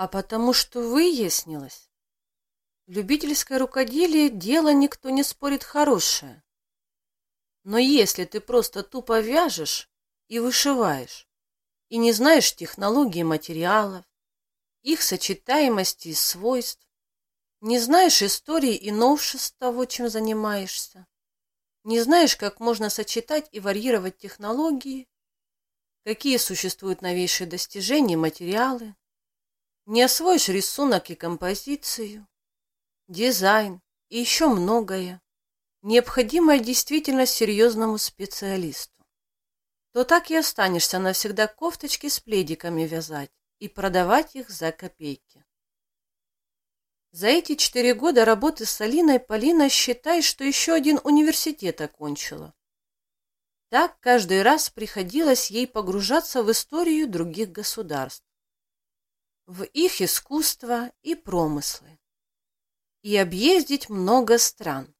а потому что выяснилось, любительское рукоделие – дело никто не спорит хорошее. Но если ты просто тупо вяжешь и вышиваешь, и не знаешь технологии материалов, их сочетаемости и свойств, не знаешь истории и новшеств того, чем занимаешься, не знаешь, как можно сочетать и варьировать технологии, какие существуют новейшие достижения и материалы, не освоишь рисунок и композицию, дизайн и еще многое, необходимое действительно серьезному специалисту, то так и останешься навсегда кофточки с пледиками вязать и продавать их за копейки. За эти четыре года работы с Алиной Полина считай, что еще один университет окончила. Так каждый раз приходилось ей погружаться в историю других государств в их искусство и промыслы и объездить много стран,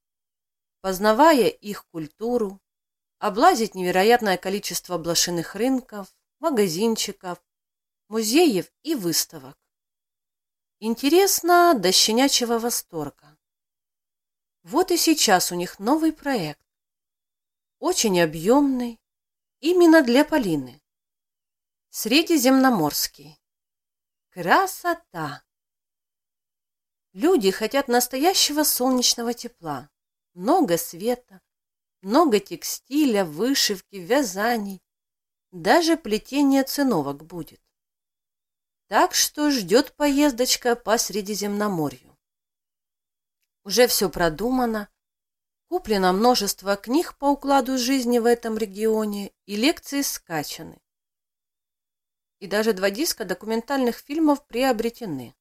познавая их культуру, облазить невероятное количество блошиных рынков, магазинчиков, музеев и выставок. Интересно до щенячьего восторга. Вот и сейчас у них новый проект. Очень объемный, именно для Полины. Средиземноморский. Красота! Люди хотят настоящего солнечного тепла. Много света, много текстиля, вышивки, вязаний. Даже плетение циновок будет. Так что ждет поездочка по Средиземноморью. Уже все продумано. Куплено множество книг по укладу жизни в этом регионе и лекции скачаны и даже два диска документальных фильмов приобретены.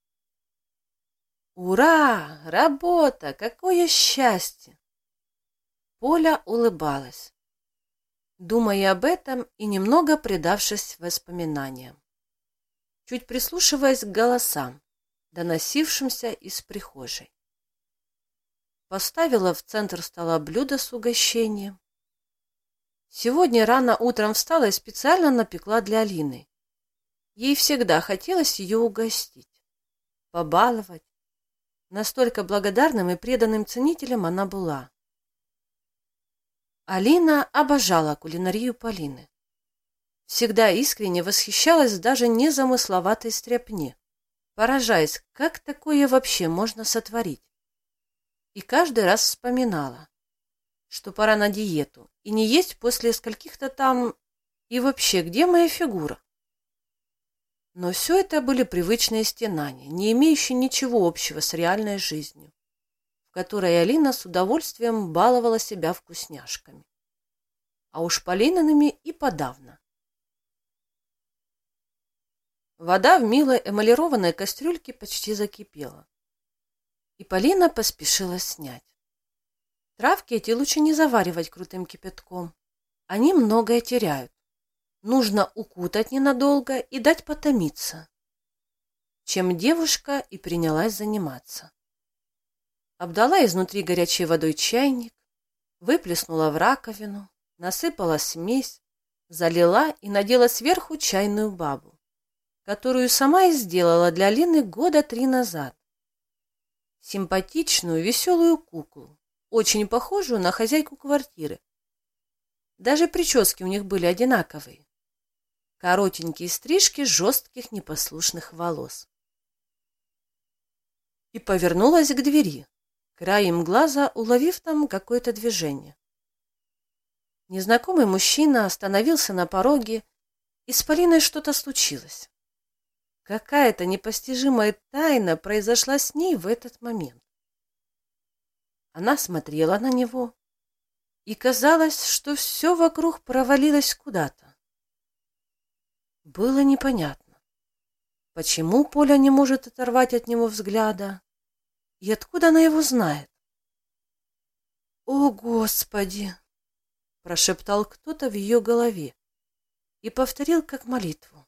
Ура! Работа! Какое счастье! Поля улыбалась, думая об этом и немного предавшись воспоминаниям, чуть прислушиваясь к голосам, доносившимся из прихожей. Поставила в центр стола блюдо с угощением. Сегодня рано утром встала и специально напекла для Алины Ей всегда хотелось ее угостить, побаловать. Настолько благодарным и преданным ценителем она была. Алина обожала кулинарию Полины. Всегда искренне восхищалась даже незамысловатой стряпне, поражаясь, как такое вообще можно сотворить. И каждый раз вспоминала, что пора на диету и не есть после скольких-то там... И вообще, где моя фигура? Но все это были привычные стенания, не имеющие ничего общего с реальной жизнью, в которой Алина с удовольствием баловала себя вкусняшками. А уж Полиниными и подавно. Вода в милой эмалированной кастрюльке почти закипела. И Полина поспешила снять. Травки эти лучше не заваривать крутым кипятком. Они многое теряют нужно укутать ненадолго и дать потомиться, чем девушка и принялась заниматься. Обдала изнутри горячей водой чайник, выплеснула в раковину, насыпала смесь, залила и надела сверху чайную бабу, которую сама и сделала для Лины года три назад. Симпатичную, веселую куклу, очень похожую на хозяйку квартиры. Даже прически у них были одинаковые коротенькие стрижки жестких непослушных волос. И повернулась к двери, краем глаза уловив там какое-то движение. Незнакомый мужчина остановился на пороге, и с Полиной что-то случилось. Какая-то непостижимая тайна произошла с ней в этот момент. Она смотрела на него, и казалось, что все вокруг провалилось куда-то. Было непонятно, почему Поля не может оторвать от него взгляда и откуда она его знает. «О, Господи!» — прошептал кто-то в ее голове и повторил как молитву.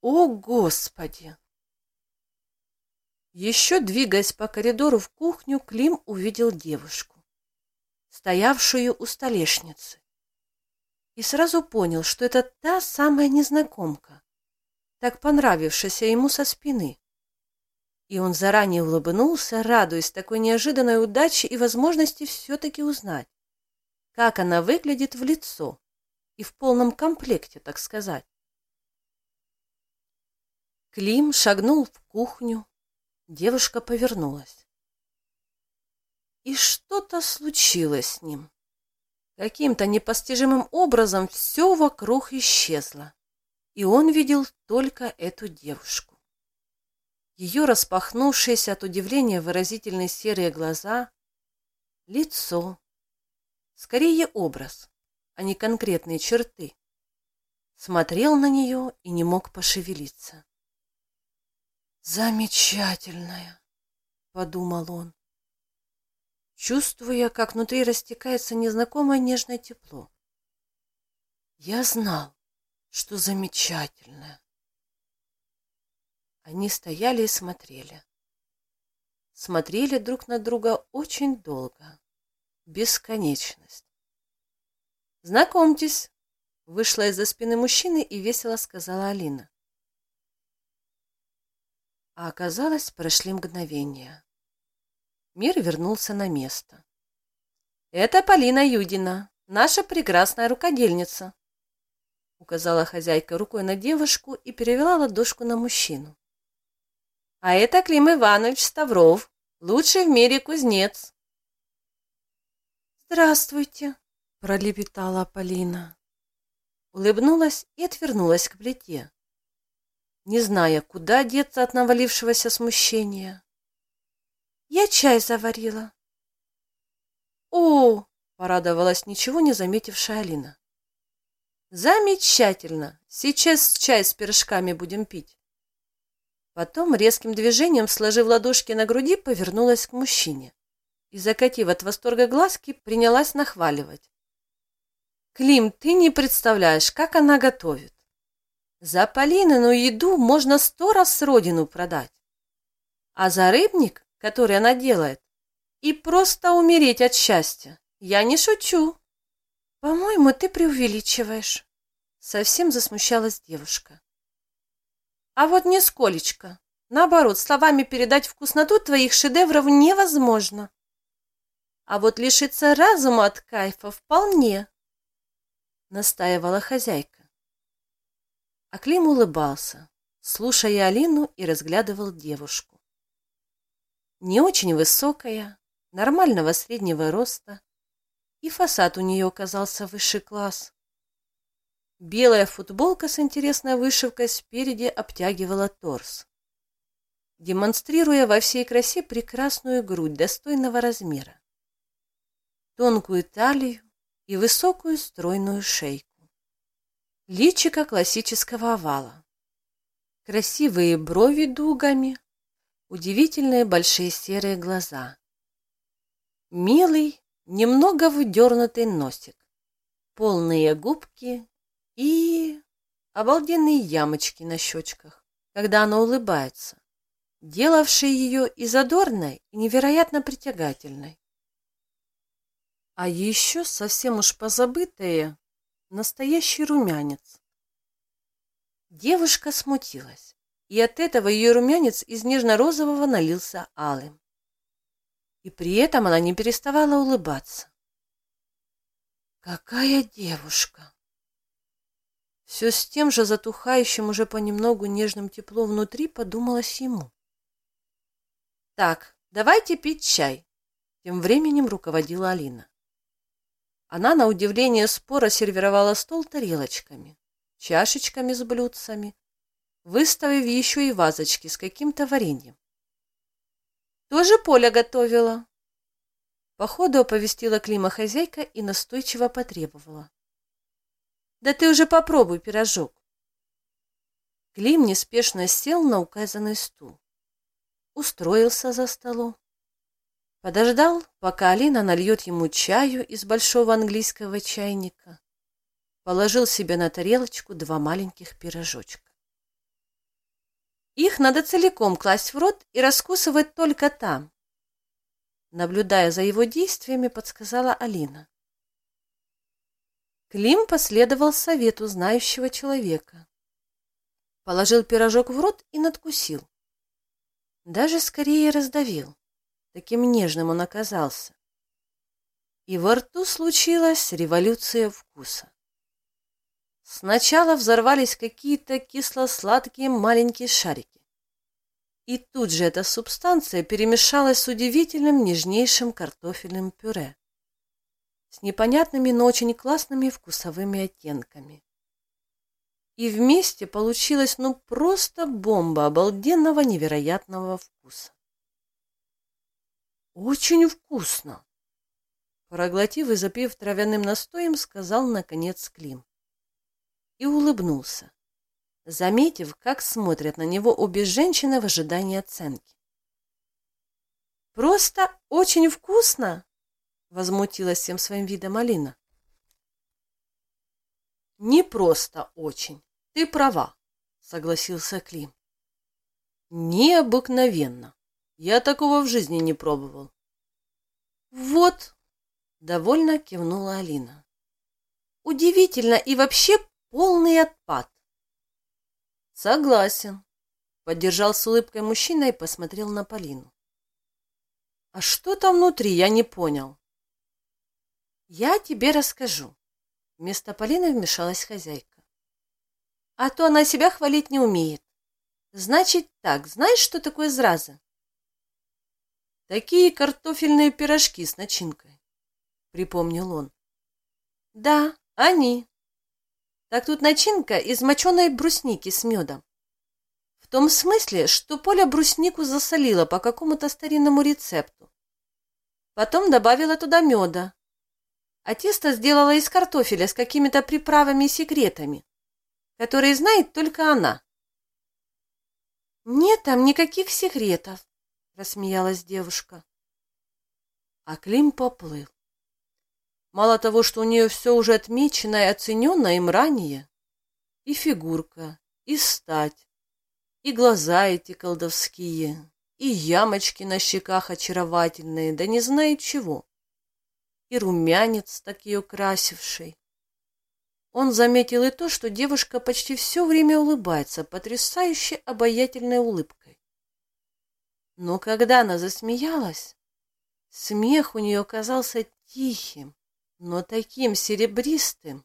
«О, Господи!» Еще двигаясь по коридору в кухню, Клим увидел девушку, стоявшую у столешницы и сразу понял, что это та самая незнакомка, так понравившийся ему со спины. И он заранее улыбнулся, радуясь такой неожиданной удаче и возможности все-таки узнать, как она выглядит в лицо и в полном комплекте, так сказать. Клим шагнул в кухню. Девушка повернулась. И что-то случилось с ним. Каким-то непостижимым образом все вокруг исчезло, и он видел только эту девушку. Ее распахнувшиеся от удивления выразительные серые глаза, лицо, скорее образ, а не конкретные черты, смотрел на нее и не мог пошевелиться. «Замечательная!» — подумал он чувствуя, как внутри растекается незнакомое нежное тепло. Я знал, что замечательное. Они стояли и смотрели. Смотрели друг на друга очень долго. Бесконечность. «Знакомьтесь!» Вышла из-за спины мужчины и весело сказала Алина. А оказалось, прошли мгновения. Мир вернулся на место. «Это Полина Юдина, наша прекрасная рукодельница», указала хозяйка рукой на девушку и перевела ладошку на мужчину. «А это Клим Иванович Ставров, лучший в мире кузнец». «Здравствуйте», — пролепетала Полина. Улыбнулась и отвернулась к плите, не зная, куда деться от навалившегося смущения. Я чай заварила. О, порадовалась ничего не заметившая Алина. Замечательно. Сейчас чай с пирожками будем пить. Потом резким движением, сложив ладошки на груди, повернулась к мужчине и, закатив от восторга глазки, принялась нахваливать. «Клим, ты не представляешь, как она готовит. За Полинину еду можно сто раз родину продать. А за рыбник который она делает, и просто умереть от счастья. Я не шучу. По-моему, ты преувеличиваешь. Совсем засмущалась девушка. А вот нисколечко. Наоборот, словами передать вкусноту твоих шедевров невозможно. А вот лишиться разума от кайфа вполне, настаивала хозяйка. А Клим улыбался, слушая Алину и разглядывал девушку не очень высокая, нормального среднего роста, и фасад у нее оказался высший класс. Белая футболка с интересной вышивкой спереди обтягивала торс, демонстрируя во всей красе прекрасную грудь достойного размера, тонкую талию и высокую стройную шейку. Личико классического овала, красивые брови дугами, удивительные большие серые глаза. Милый, немного выдернутый носик, полные губки и обалденные ямочки на щечках, когда она улыбается, делавшие ее и задорной, и невероятно притягательной. А еще совсем уж позабытые настоящий румянец. Девушка смутилась и от этого ее румянец из нежно-розового налился алым. И при этом она не переставала улыбаться. Какая девушка! Все с тем же затухающим уже понемногу нежным теплом внутри подумалось ему. «Так, давайте пить чай», — тем временем руководила Алина. Она, на удивление спора, сервировала стол тарелочками, чашечками с блюдцами, выставив еще и вазочки с каким-то вареньем. «Тоже Поля готовила?» Походу оповестила Клима хозяйка и настойчиво потребовала. «Да ты уже попробуй пирожок». Клим неспешно сел на указанный стул. Устроился за столом. Подождал, пока Алина нальет ему чаю из большого английского чайника. Положил себе на тарелочку два маленьких пирожочка. Их надо целиком класть в рот и раскусывать только там. Наблюдая за его действиями, подсказала Алина. Клим последовал совету знающего человека. положил пирожок в рот и надкусил. Даже скорее раздавил. Таким нежным он оказался. И во рту случилась революция вкуса. Сначала взорвались какие-то кисло-сладкие маленькие шарики. И тут же эта субстанция перемешалась с удивительным нежнейшим картофельным пюре с непонятными, но очень классными вкусовыми оттенками. И вместе получилась ну просто бомба обалденного невероятного вкуса. «Очень вкусно!» Проглотив и запив травяным настоем, сказал, наконец, Клим и улыбнулся, заметив, как смотрят на него обе женщины в ожидании оценки. «Просто очень вкусно!» — возмутилась всем своим видом Алина. «Не просто очень. Ты права», — согласился Клим. «Необыкновенно. Я такого в жизни не пробовал». «Вот», — довольно кивнула Алина. «Удивительно и вообще Полный отпад. Согласен. Поддержал с улыбкой мужчина и посмотрел на Полину. А что там внутри, я не понял. Я тебе расскажу. Вместо Полины вмешалась хозяйка. А то она себя хвалить не умеет. Значит так, знаешь, что такое зразы? Такие картофельные пирожки с начинкой, припомнил он. Да, они, так тут начинка из моченой брусники с медом. В том смысле, что Поля бруснику засолила по какому-то старинному рецепту. Потом добавила туда меда. А тесто сделала из картофеля с какими-то приправами и секретами, которые знает только она. «Нет там никаких секретов», — рассмеялась девушка. А Клим поплыл. Мало того, что у нее все уже отмечено и оценено им ранее, и фигурка, и стать, и глаза эти колдовские, и ямочки на щеках очаровательные, да не знаю чего, и румянец так ее красивший. Он заметил и то, что девушка почти все время улыбается потрясающе обаятельной улыбкой. Но когда она засмеялась, смех у нее казался тихим, но таким серебристым,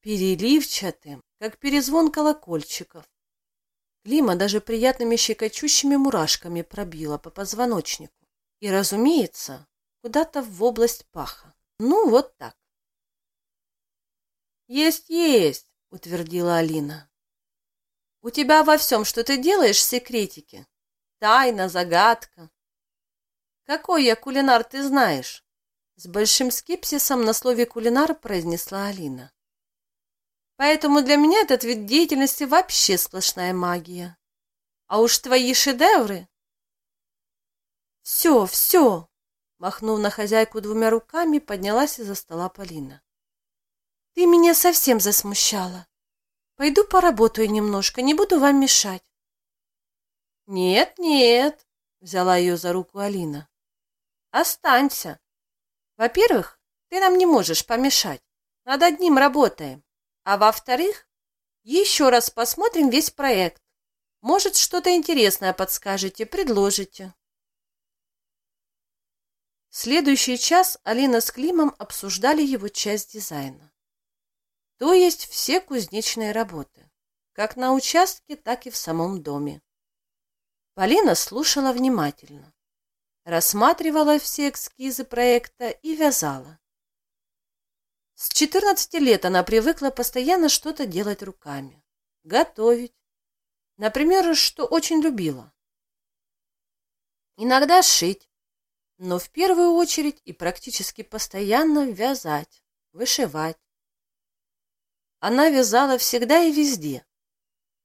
переливчатым, как перезвон колокольчиков. Клима даже приятными щекочущими мурашками пробила по позвоночнику. И, разумеется, куда-то в область паха. Ну, вот так. «Есть, есть!» — утвердила Алина. «У тебя во всем, что ты делаешь, секретики. Тайна, загадка. Какой я кулинар, ты знаешь?» С большим скепсисом на слове «кулинар» произнесла Алина. Поэтому для меня этот вид деятельности вообще сплошная магия. А уж твои шедевры... Все, все! Махнув на хозяйку двумя руками, поднялась из-за стола Полина. Ты меня совсем засмущала. Пойду поработаю немножко, не буду вам мешать. Нет, нет, взяла ее за руку Алина. Останься. Во-первых, ты нам не можешь помешать. Над одним работаем. А во-вторых, еще раз посмотрим весь проект. Может, что-то интересное подскажете, предложите. Следующий час Алина с Климом обсуждали его часть дизайна. То есть все кузнечные работы, как на участке, так и в самом доме. Полина слушала внимательно рассматривала все эскизы проекта и вязала. С 14 лет она привыкла постоянно что-то делать руками, готовить, например, что очень любила. Иногда шить, но в первую очередь и практически постоянно вязать, вышивать. Она вязала всегда и везде,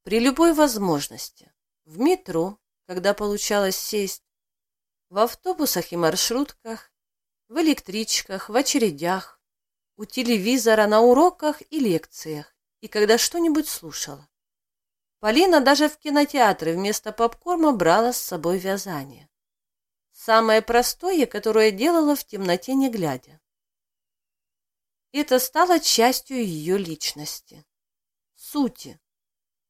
при любой возможности, в метро, когда получалось сесть, в автобусах и маршрутках, в электричках, в очередях, у телевизора, на уроках и лекциях, и когда что-нибудь слушала. Полина даже в кинотеатры вместо попкорна брала с собой вязание. Самое простое, которое делала в темноте не глядя. Это стало частью ее личности, сути,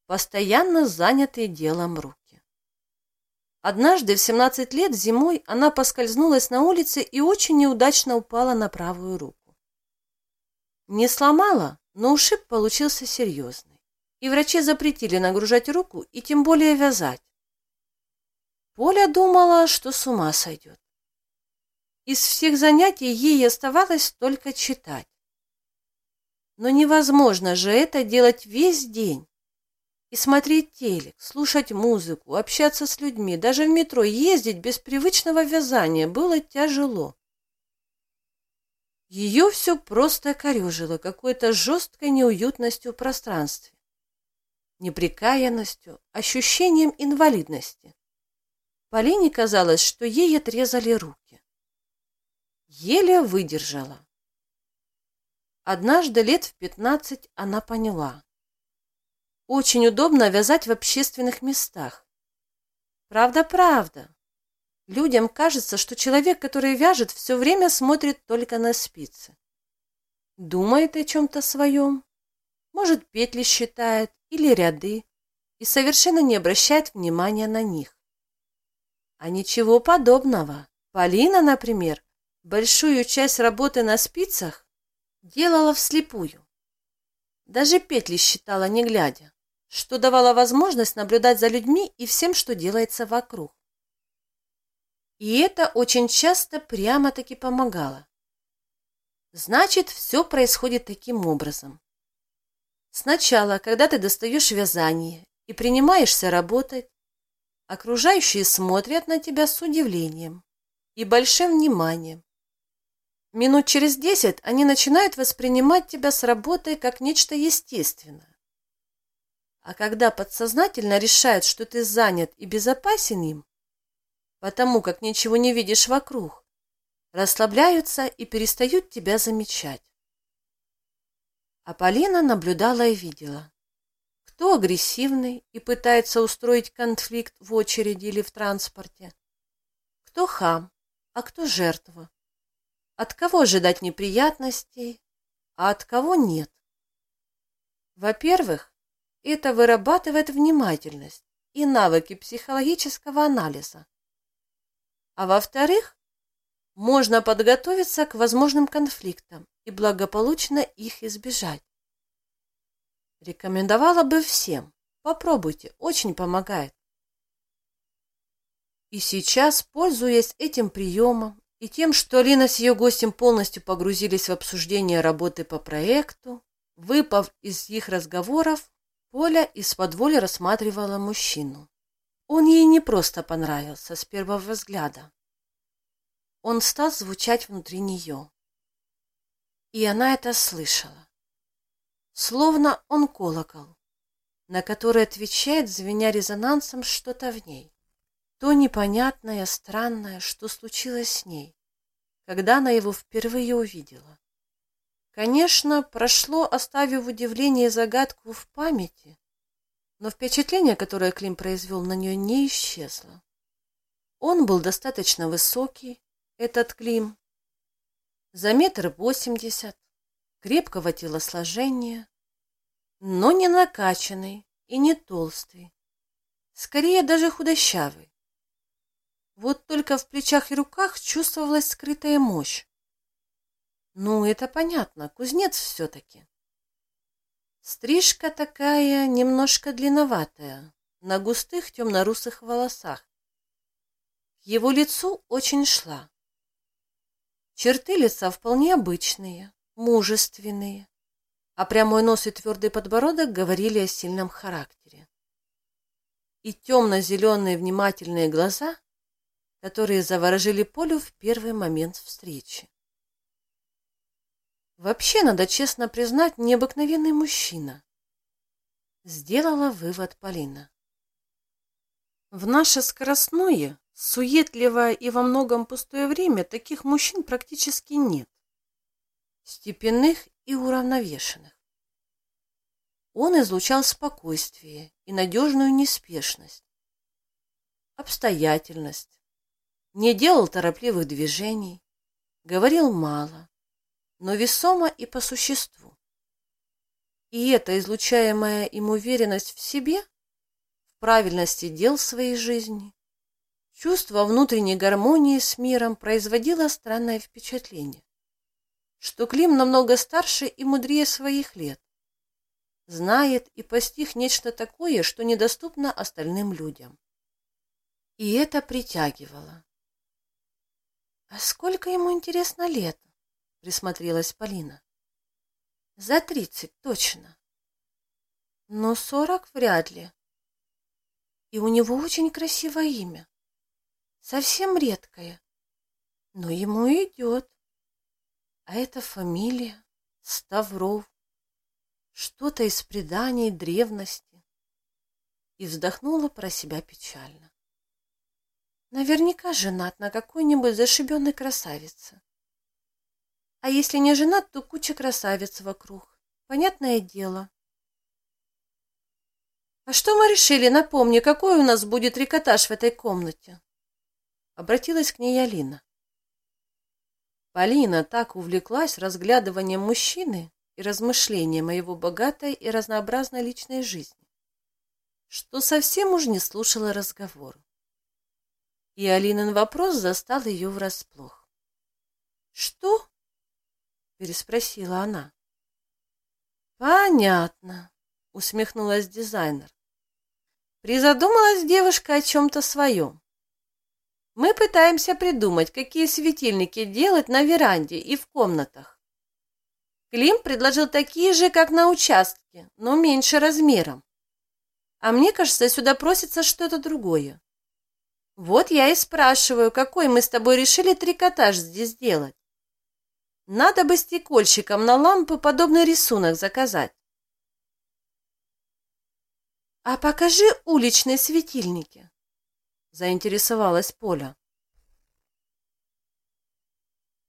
постоянно занятые делом руки. Однажды в 17 лет зимой она поскользнулась на улице и очень неудачно упала на правую руку. Не сломала, но ушиб получился серьезный, и врачи запретили нагружать руку и тем более вязать. Поля думала, что с ума сойдет. Из всех занятий ей оставалось только читать. Но невозможно же это делать весь день. И смотреть телек, слушать музыку, общаться с людьми, даже в метро ездить без привычного вязания было тяжело. Ее все просто корежило какой-то жесткой неуютностью в пространстве, неприкаянностью, ощущением инвалидности. Полине казалось, что ей отрезали руки. Еле выдержала. Однажды лет в пятнадцать она поняла. Очень удобно вязать в общественных местах. Правда, правда. Людям кажется, что человек, который вяжет, все время смотрит только на спицы. Думает о чем-то своем, может, петли считает или ряды, и совершенно не обращает внимания на них. А ничего подобного. Полина, например, большую часть работы на спицах делала вслепую. Даже петли считала не глядя, что давало возможность наблюдать за людьми и всем, что делается вокруг. И это очень часто прямо-таки помогало. Значит, все происходит таким образом. Сначала, когда ты достаешь вязание и принимаешься работать, окружающие смотрят на тебя с удивлением и большим вниманием. Минут через десять они начинают воспринимать тебя с работой как нечто естественное. А когда подсознательно решают, что ты занят и безопасен им, потому как ничего не видишь вокруг, расслабляются и перестают тебя замечать. А Полина наблюдала и видела, кто агрессивный и пытается устроить конфликт в очереди или в транспорте, кто хам, а кто жертва, от кого ожидать неприятностей, а от кого нет. Во-первых, это вырабатывает внимательность и навыки психологического анализа. А во-вторых, можно подготовиться к возможным конфликтам и благополучно их избежать. Рекомендовала бы всем. Попробуйте, очень помогает. И сейчас, пользуясь этим приемом и тем, что Алина с ее гостем полностью погрузились в обсуждение работы по проекту, выпав из их разговоров, Поля из-под воли рассматривала мужчину. Он ей не просто понравился с первого взгляда. Он стал звучать внутри нее. И она это слышала. Словно он колокол, на который отвечает, звеня резонансом, что-то в ней. То непонятное, странное, что случилось с ней, когда она его впервые увидела. Конечно, прошло, оставив удивление и загадку в памяти, но впечатление, которое Клим произвел на нее, не исчезло. Он был достаточно высокий, этот Клим, за метр восемьдесят, крепкого телосложения, но не накачанный и не толстый, скорее даже худощавый. Вот только в плечах и руках чувствовалась скрытая мощь. Ну, это понятно, кузнец все-таки. Стрижка такая немножко длинноватая, на густых темно-русых волосах. Его лицу очень шла. Черты лица вполне обычные, мужественные, а прямой нос и твердый подбородок говорили о сильном характере. И темно-зеленые внимательные глаза, которые заворожили Полю в первый момент встречи. Вообще, надо честно признать, необыкновенный мужчина. Сделала вывод Полина. В наше скоростное, суетливое и во многом пустое время таких мужчин практически нет. Степенных и уравновешенных. Он излучал спокойствие и надежную неспешность, обстоятельность, не делал торопливых движений, говорил мало, но весомо и по существу. И эта излучаемая им уверенность в себе, в правильности дел своей жизни, чувство внутренней гармонии с миром производило странное впечатление, что Клим намного старше и мудрее своих лет, знает и постиг нечто такое, что недоступно остальным людям. И это притягивало. «А сколько ему, интересно, лет?» — присмотрелась Полина. «За тридцать, точно. Но сорок вряд ли. И у него очень красивое имя. Совсем редкое. Но ему идет. А это фамилия Ставров. Что-то из преданий древности. И вздохнула про себя печально. Наверняка женат на какой-нибудь зашибенной красавице. А если не женат, то куча красавиц вокруг. Понятное дело. А что мы решили? Напомни, какой у нас будет трикотаж в этой комнате? Обратилась к ней Алина. Полина так увлеклась разглядыванием мужчины и размышлением о его богатой и разнообразной личной жизни, что совсем уж не слушала разговор. И Алинин вопрос застал ее врасплох. «Что?» — переспросила она. «Понятно», — усмехнулась дизайнер. Призадумалась девушка о чем-то своем. Мы пытаемся придумать, какие светильники делать на веранде и в комнатах. Клим предложил такие же, как на участке, но меньше размером. А мне кажется, сюда просится что-то другое. Вот я и спрашиваю, какой мы с тобой решили трикотаж здесь делать. Надо бы стекольщикам на лампы подобный рисунок заказать. А покажи уличные светильники заинтересовалась Поля.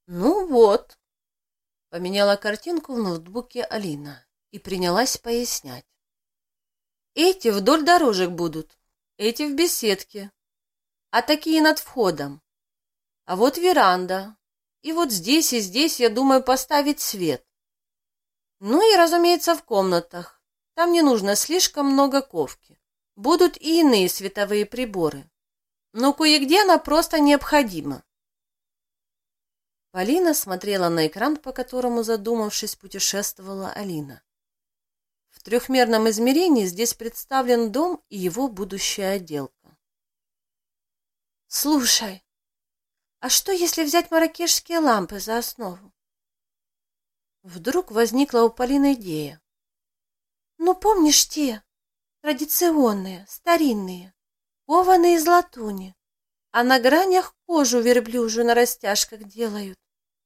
Ну вот, поменяла картинку в ноутбуке Алина и принялась пояснять. Эти вдоль дорожек будут, эти в беседке, а такие над входом. А вот веранда. И вот здесь и здесь, я думаю, поставить свет. Ну и, разумеется, в комнатах. Там не нужно слишком много ковки. Будут и иные световые приборы но кое-где она просто необходима. Полина смотрела на экран, по которому, задумавшись, путешествовала Алина. В трехмерном измерении здесь представлен дом и его будущая отделка. «Слушай, а что, если взять маракешские лампы за основу?» Вдруг возникла у Полины идея. «Ну, помнишь те, традиционные, старинные, кованые из латуни, а на гранях кожу верблюжью на растяжках делают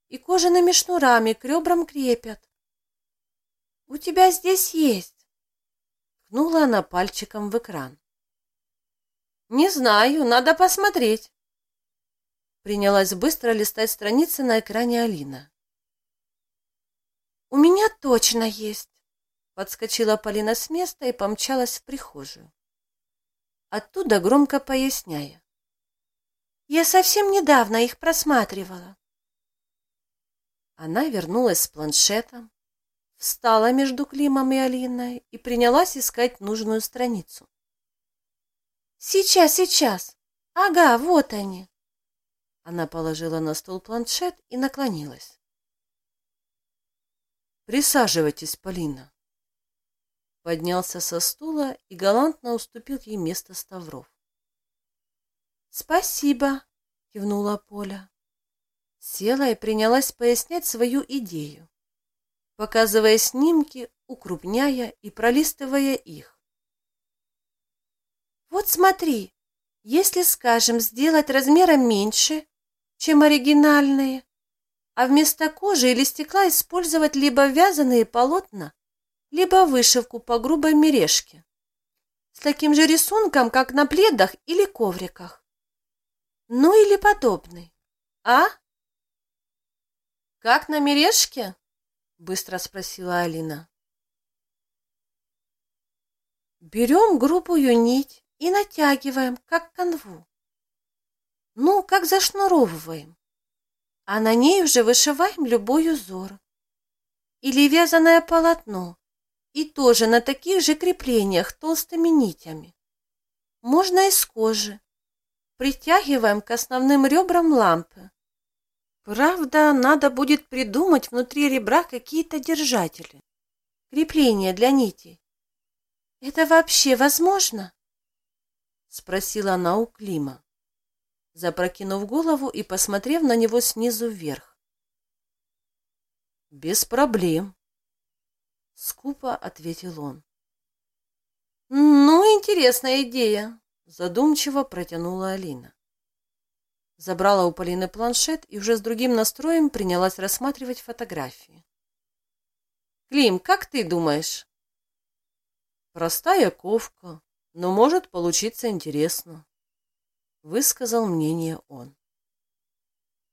и кожаными шнурами к ребрам крепят. У тебя здесь есть. Ткнула она пальчиком в экран. Не знаю, надо посмотреть. Принялась быстро листать страницы на экране Алина. У меня точно есть. Подскочила Полина с места и помчалась в прихожую оттуда громко поясняя. «Я совсем недавно их просматривала». Она вернулась с планшетом, встала между Климом и Алиной и принялась искать нужную страницу. «Сейчас, сейчас! Ага, вот они!» Она положила на стол планшет и наклонилась. «Присаживайтесь, Полина». Поднялся со стула и галантно уступил ей место Ставров. «Спасибо», — кивнула Поля. Села и принялась пояснять свою идею, показывая снимки, укрупняя и пролистывая их. «Вот смотри, если, скажем, сделать размером меньше, чем оригинальные, а вместо кожи или стекла использовать либо вязаные полотна, либо вышивку по грубой мережке с таким же рисунком, как на пледах или ковриках. Ну или подобный. А? Как на мережке? Быстро спросила Алина. Берем грубую нить и натягиваем, как канву. Ну, как зашнуровываем. А на ней уже вышиваем любой узор. Или вязаное полотно И тоже на таких же креплениях толстыми нитями. Можно из кожи. Притягиваем к основным ребрам лампы. Правда, надо будет придумать внутри ребра какие-то держатели. Крепления для нитей. Это вообще возможно? Спросила она у Клима, запрокинув голову и посмотрев на него снизу вверх. Без проблем, скупо ответил он. Ну, интересная идея, задумчиво протянула Алина. Забрала у Полины планшет и уже с другим настроем принялась рассматривать фотографии. Клим, как ты думаешь? Простая ковка, но может получиться интересно, высказал мнение он.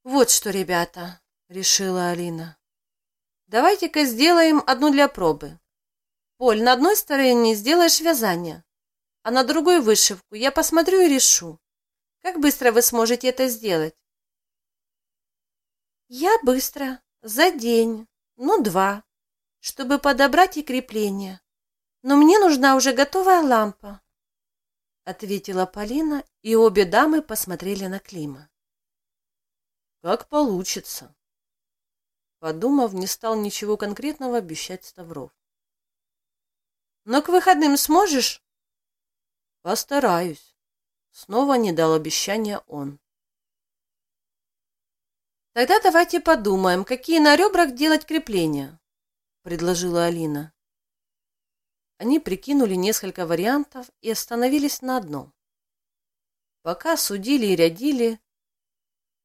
Вот что, ребята, решила Алина. Давайте-ка сделаем одну для пробы. Поль, на одной стороне сделаешь вязание, а на другой вышивку. Я посмотрю и решу. Как быстро вы сможете это сделать? Я быстро, за день, ну два, чтобы подобрать и крепление. Но мне нужна уже готовая лампа, ответила Полина, и обе дамы посмотрели на Клима. Как получится, Подумав, не стал ничего конкретного обещать Ставров. «Но к выходным сможешь?» «Постараюсь». Снова не дал обещания он. «Тогда давайте подумаем, какие на ребрах делать крепления», — предложила Алина. Они прикинули несколько вариантов и остановились на одном. Пока судили и рядили,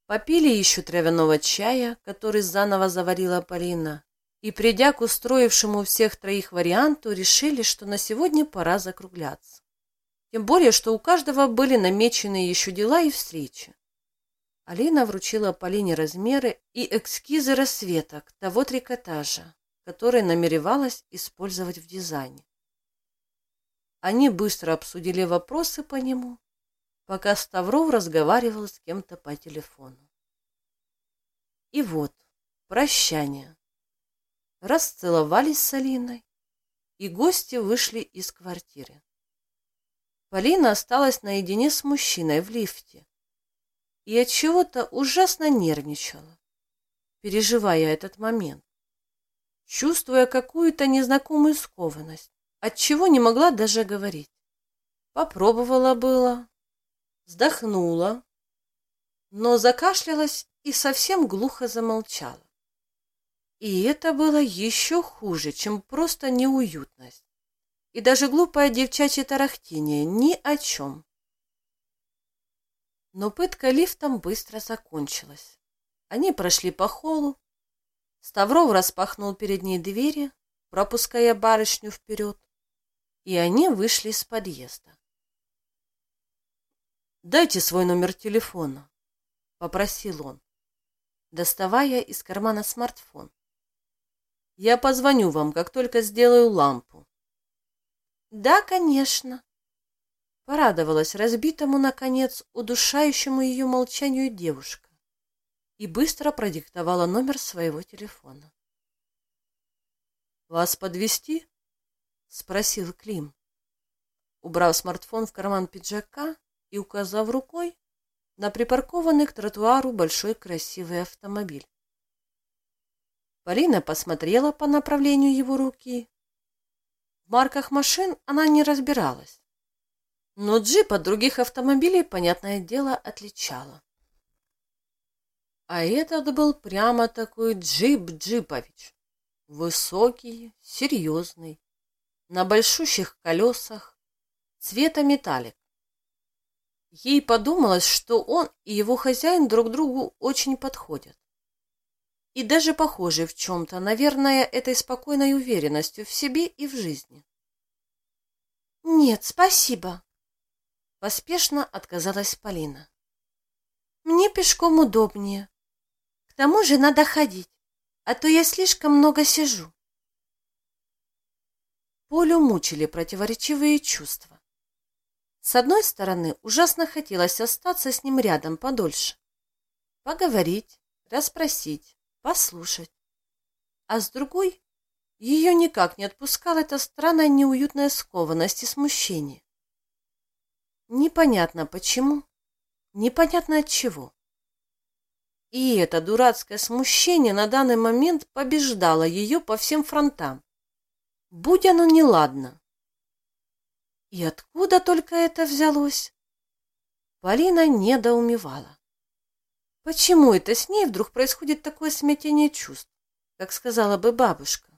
Попили еще травяного чая, который заново заварила Полина, и, придя к устроившему всех троих варианту, решили, что на сегодня пора закругляться. Тем более, что у каждого были намечены еще дела и встречи. Алина вручила Полине размеры и эскизы расцветок того трикотажа, который намеревалась использовать в дизайне. Они быстро обсудили вопросы по нему пока Ставров разговаривал с кем-то по телефону. И вот, прощание. Расцеловались с Алиной, и гости вышли из квартиры. Полина осталась наедине с мужчиной в лифте и от чего-то ужасно нервничала, переживая этот момент, чувствуя какую-то незнакомую скованность, от чего не могла даже говорить. Попробовала было, вздохнула, но закашлялась и совсем глухо замолчала. И это было еще хуже, чем просто неуютность. И даже глупое девчачье тарахтение ни о чем. Но пытка лифтом быстро закончилась. Они прошли по холлу. Ставров распахнул перед ней двери, пропуская барышню вперед, и они вышли из подъезда. «Дайте свой номер телефона», — попросил он, доставая из кармана смартфон. «Я позвоню вам, как только сделаю лампу». «Да, конечно», — порадовалась разбитому, наконец, удушающему ее молчанию девушка и быстро продиктовала номер своего телефона. «Вас подвести? Спросил Клим. Убрав смартфон в карман пиджака, и указав рукой на припаркованный к тротуару большой красивый автомобиль. Полина посмотрела по направлению его руки. В марках машин она не разбиралась, но джип от других автомобилей, понятное дело, отличала. А этот был прямо такой джип-джипович. Высокий, серьезный, на большущих колесах, цвета металлик. Ей подумалось, что он и его хозяин друг другу очень подходят. И даже похожи в чем-то, наверное, этой спокойной уверенностью в себе и в жизни. «Нет, спасибо», — поспешно отказалась Полина. «Мне пешком удобнее. К тому же надо ходить, а то я слишком много сижу». Полю мучили противоречивые чувства. С одной стороны, ужасно хотелось остаться с ним рядом подольше. Поговорить, расспросить, послушать. А с другой, Ее никак не отпускала эта странная неуютная скованность и смущение. Непонятно почему, непонятно от чего. И это дурацкое смущение на данный момент побеждало ее по всем фронтам. Будь оно неладно. И откуда только это взялось? Полина недоумевала. Почему это с ней вдруг происходит такое смятение чувств, как сказала бы бабушка?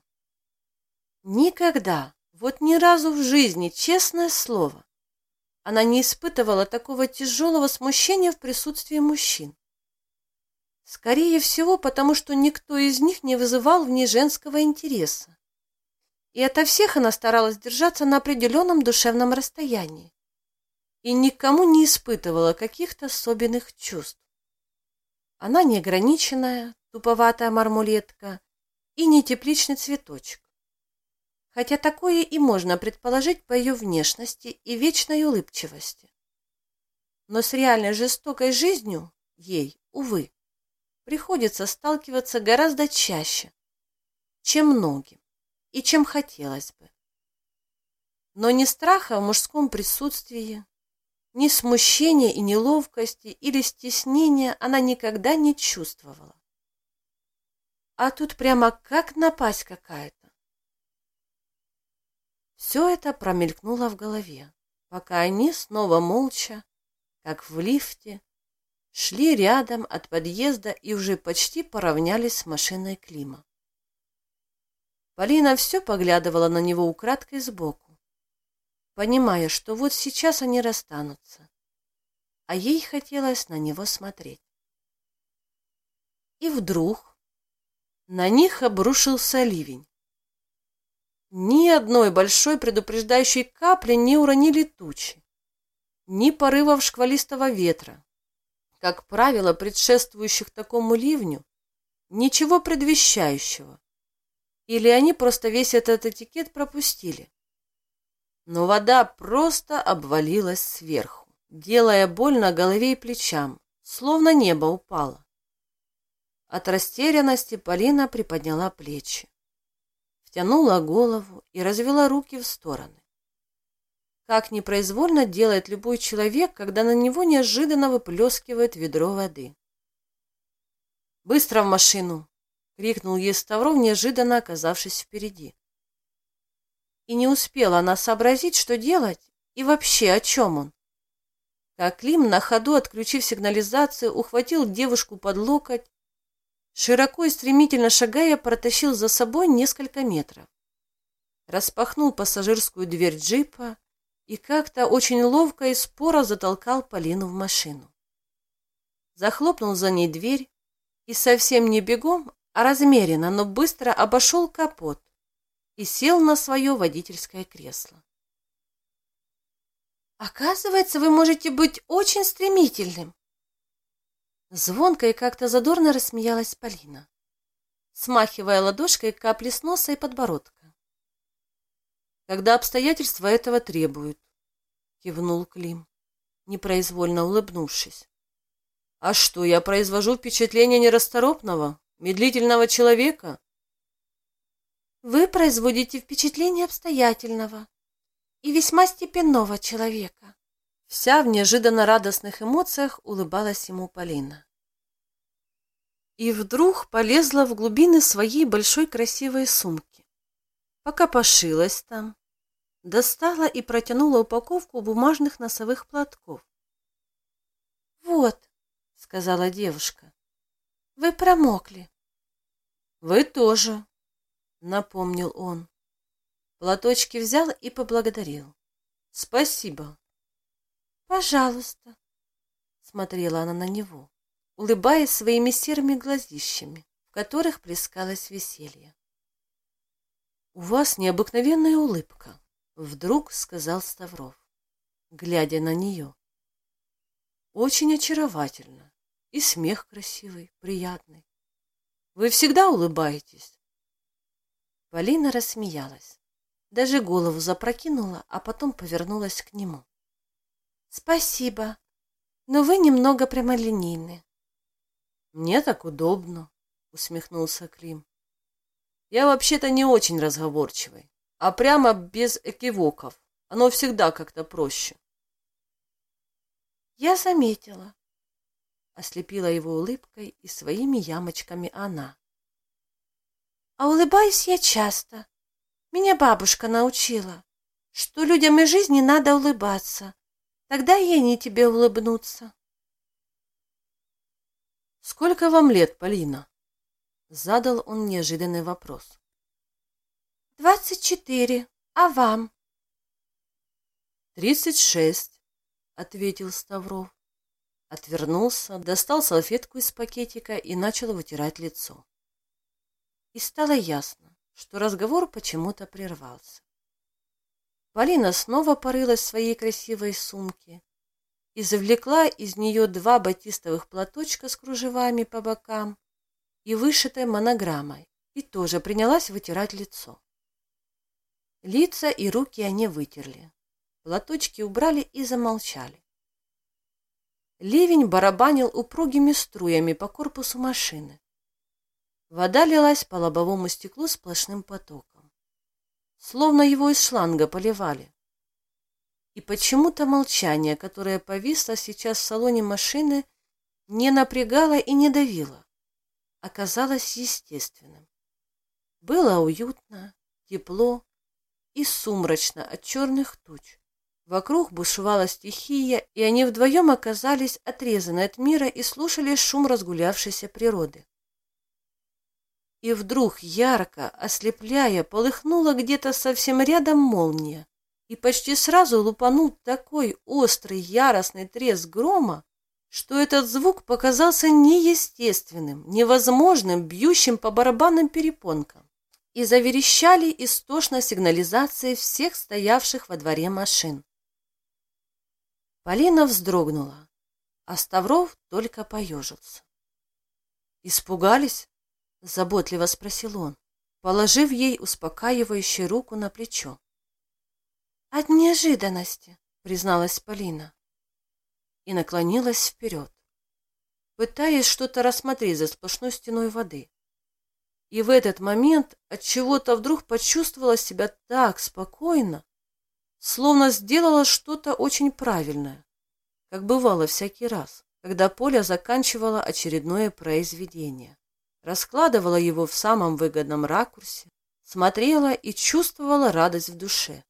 Никогда, вот ни разу в жизни, честное слово, она не испытывала такого тяжелого смущения в присутствии мужчин. Скорее всего, потому что никто из них не вызывал в ней женского интереса. И ото всех она старалась держаться на определенном душевном расстоянии и никому не испытывала каких-то особенных чувств. Она неограниченная, туповатая мармулетка и не тепличный цветочек. Хотя такое и можно предположить по ее внешности и вечной улыбчивости. Но с реальной жестокой жизнью ей, увы, приходится сталкиваться гораздо чаще, чем многим и чем хотелось бы. Но ни страха в мужском присутствии, ни смущения и неловкости или стеснения она никогда не чувствовала. А тут прямо как напасть какая-то. Все это промелькнуло в голове, пока они снова молча, как в лифте, шли рядом от подъезда и уже почти поравнялись с машиной Клима. Полина все поглядывала на него украдкой сбоку, понимая, что вот сейчас они расстанутся, а ей хотелось на него смотреть. И вдруг на них обрушился ливень. Ни одной большой предупреждающей капли не уронили тучи, ни порывов шквалистого ветра, как правило, предшествующих такому ливню, ничего предвещающего. Или они просто весь этот этикет пропустили. Но вода просто обвалилась сверху, делая больно голове и плечам, словно небо упало. От растерянности Полина приподняла плечи, втянула голову и развела руки в стороны как непроизвольно делает любой человек, когда на него неожиданно выплескивает ведро воды. «Быстро в машину!» — крикнул ей Ставров, неожиданно оказавшись впереди. И не успела она сообразить, что делать и вообще о чем он. Как Клим на ходу, отключив сигнализацию, ухватил девушку под локоть, широко и стремительно шагая, протащил за собой несколько метров. Распахнул пассажирскую дверь джипа, и как-то очень ловко и споро затолкал Полину в машину. Захлопнул за ней дверь и совсем не бегом, размеренно, но быстро обошел капот и сел на свое водительское кресло. «Оказывается, вы можете быть очень стремительным!» Звонко и как-то задорно рассмеялась Полина, смахивая ладошкой капли с носа и подбородка когда обстоятельства этого требуют, — кивнул Клим, непроизвольно улыбнувшись. — А что, я произвожу впечатление нерасторопного, медлительного человека? — Вы производите впечатление обстоятельного и весьма степенного человека. Вся в неожиданно радостных эмоциях улыбалась ему Полина. И вдруг полезла в глубины своей большой красивой сумки пока пошилась там, достала и протянула упаковку бумажных носовых платков. «Вот», — сказала девушка, — «вы промокли». «Вы тоже», — напомнил он. Платочки взял и поблагодарил. «Спасибо». «Пожалуйста», — смотрела она на него, улыбаясь своими серыми глазищами, в которых плескалось веселье. «У вас необыкновенная улыбка», — вдруг сказал Ставров, глядя на нее. «Очень очаровательно. И смех красивый, приятный. Вы всегда улыбаетесь?» Полина рассмеялась, даже голову запрокинула, а потом повернулась к нему. «Спасибо, но вы немного прямолинейны». «Мне так удобно», — усмехнулся Клим. Я вообще-то не очень разговорчивый, а прямо без экивоков. Оно всегда как-то проще. Я заметила. Ослепила его улыбкой и своими ямочками она. А улыбаюсь я часто. Меня бабушка научила, что людям и жизни надо улыбаться. Тогда и они тебе улыбнутся. «Сколько вам лет, Полина?» Задал он неожиданный вопрос. «Двадцать четыре. А вам?» «Тридцать шесть», — ответил Ставров. Отвернулся, достал салфетку из пакетика и начал вытирать лицо. И стало ясно, что разговор почему-то прервался. Полина снова порылась в своей красивой сумке и завлекла из нее два батистовых платочка с кружевами по бокам и вышитой монограммой, и тоже принялась вытирать лицо. Лица и руки они вытерли, платочки убрали и замолчали. Ливень барабанил упругими струями по корпусу машины. Вода лилась по лобовому стеклу сплошным потоком, словно его из шланга поливали. И почему-то молчание, которое повисло сейчас в салоне машины, не напрягало и не давило, оказалось естественным. Было уютно, тепло и сумрачно от черных туч. Вокруг бушевала стихия, и они вдвоем оказались отрезаны от мира и слушали шум разгулявшейся природы. И вдруг ярко, ослепляя, полыхнула где-то совсем рядом молния и почти сразу лупанул такой острый яростный треск грома, что этот звук показался неестественным, невозможным, бьющим по барабанным перепонкам. И заверещали истошно сигнализации всех стоявших во дворе машин. Полина вздрогнула, а Ставров только поежился. «Испугались?» — заботливо спросил он, положив ей успокаивающую руку на плечо. «От неожиданности», — призналась Полина. И наклонилась вперед, пытаясь что-то рассмотреть за сплошной стеной воды. И в этот момент от чего-то вдруг почувствовала себя так спокойно, словно сделала что-то очень правильное, как бывало всякий раз, когда Поля заканчивала очередное произведение, раскладывала его в самом выгодном ракурсе, смотрела и чувствовала радость в душе.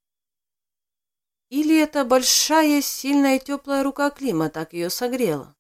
Или это большая, сильная и теплая рука Клима так ее согрела?